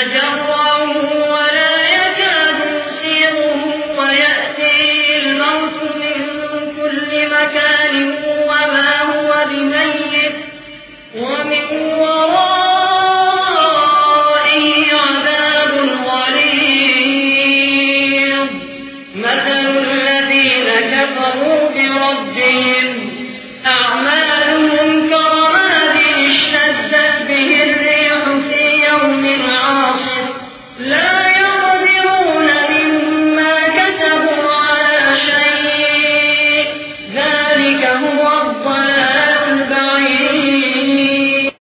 يتجرعه